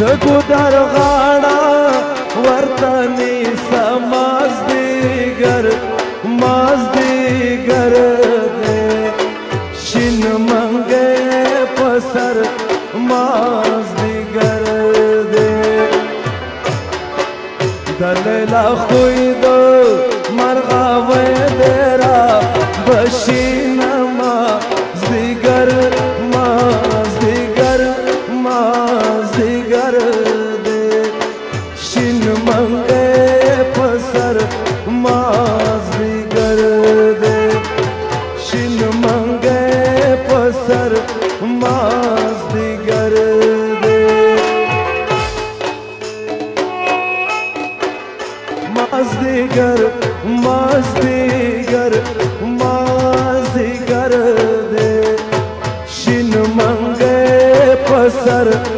د ګودر غاړه ورتنی سماز دیګر ماز دیګر دې شین منګه پسر ماز دیګر دې دلل خوې دو مرغاوې درا بشیر mazdigar mazdigar mazdigar de shin mangay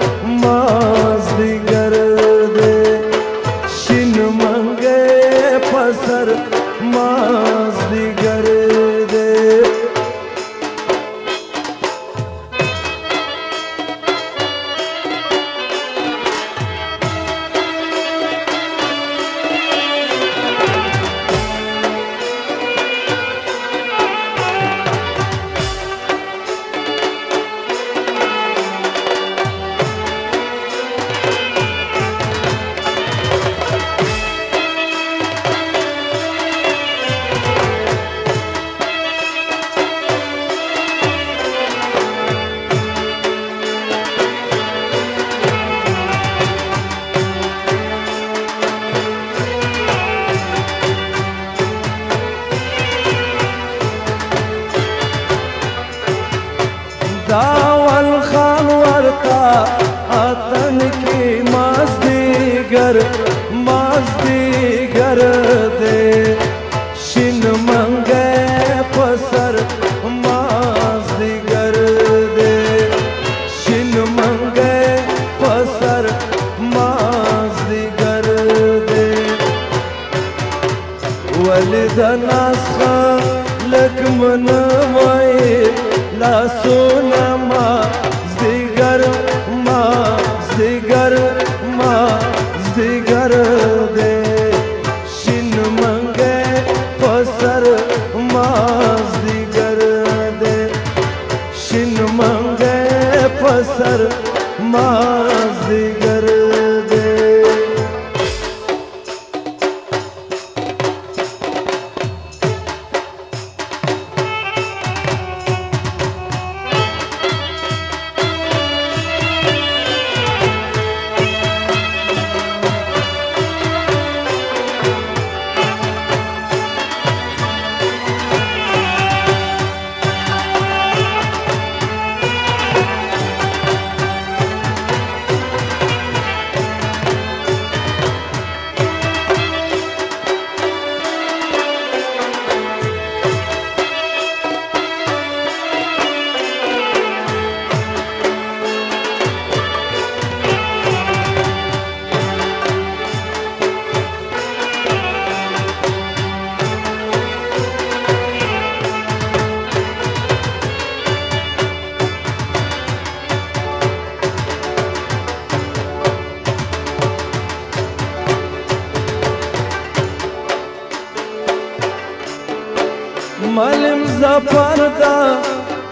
atan ki masti gar masti gar de shin mange pasar masti gar de shin mange pasar masti gar de walidana sa lakman vai la na. ملم زفر دا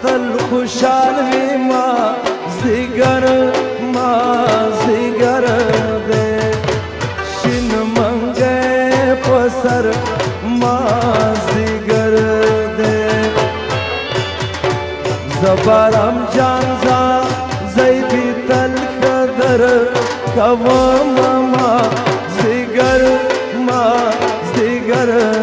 تل خوشحال وی ما زیګر ما زیګر دې شین منګه پسر ما زیګر دې زبرم جان زا زیبی تل خدر کوا ما زیګر ما زیګر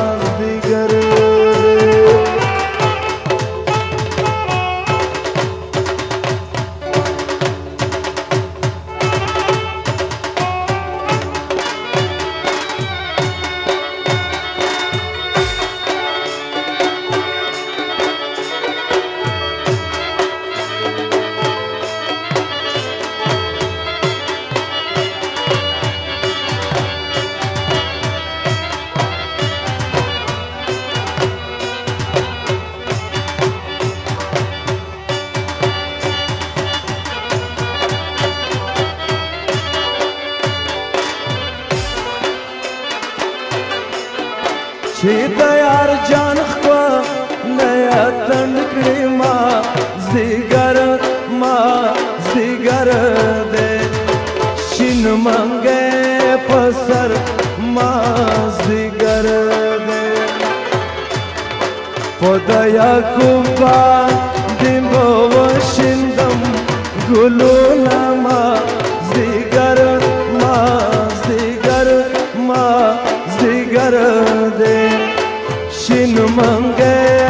چې تیار جان خو نه اتن کړی ما زیګر ما زیګر دې شین منګه پسر ما زیګر دې پدایا کوم کا دیمو وشندم ګلو لما زیګر ما زیګر ما زیګر دې 心能蒙盖。